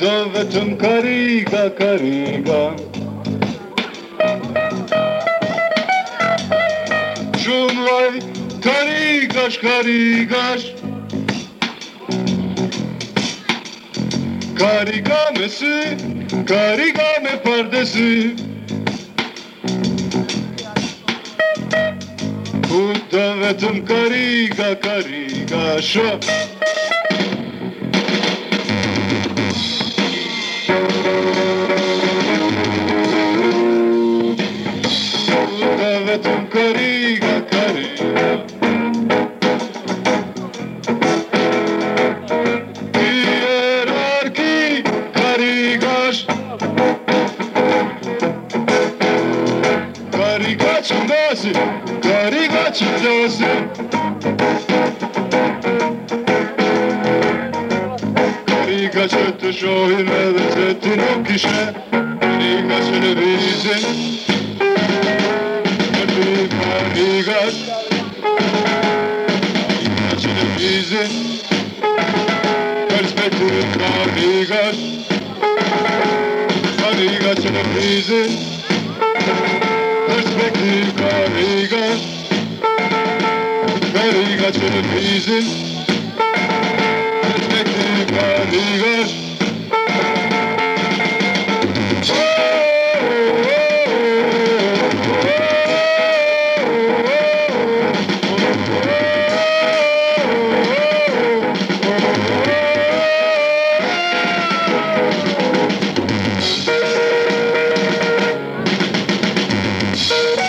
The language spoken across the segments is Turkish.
davetum kariga kariga. Shumvaj karigaš karigaš Karigamesi karigame pardesi. Bu davetum kariga kariga Şo Karigaçım dası Karigaçı tuşohin ve zetin o kişe Karigaçını bizim Karigaç Karigaçını bizim Perspektif karigaç Karigaçını bizim Perspektif dicen, este que camigas. Thank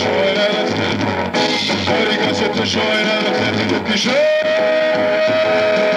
bescheuert. Voll die ganze bescheuert, die gut bescheuert.